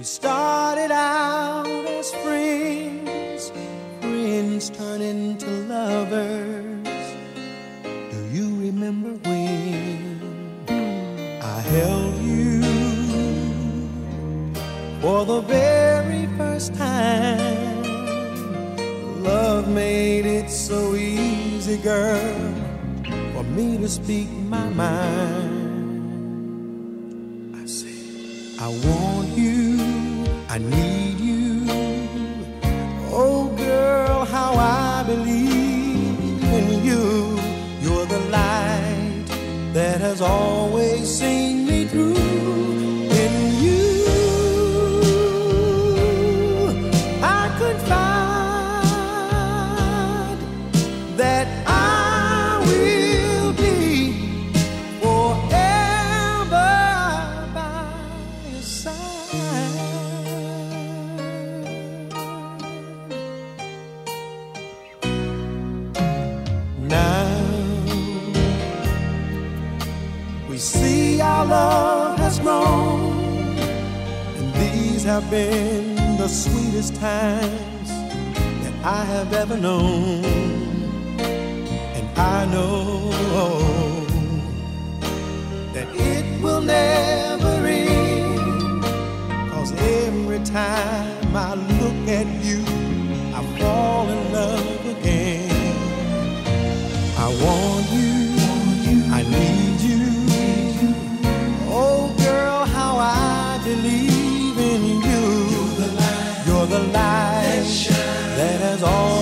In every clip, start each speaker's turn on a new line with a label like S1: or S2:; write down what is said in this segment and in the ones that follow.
S1: We started out as friends, friends turn into lovers. Do you remember when I held you for the very first time? Love made it so easy, girl, for me to speak my mind. I say, I want you. That has always seen love has grown, and these have been the sweetest times that I have ever known. And I know that it will never end. Cause every time the light that has always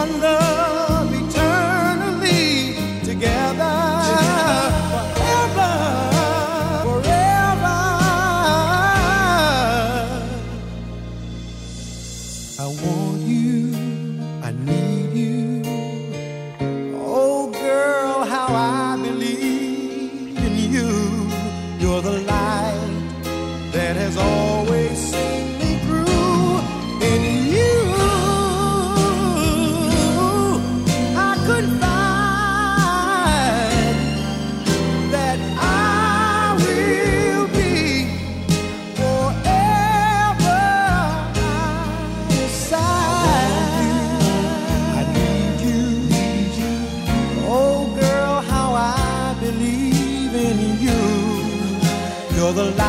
S1: one love eternally together. Forever, forever. I want you, I need you. Oh, girl, how I believe in you. You're the light that has always The light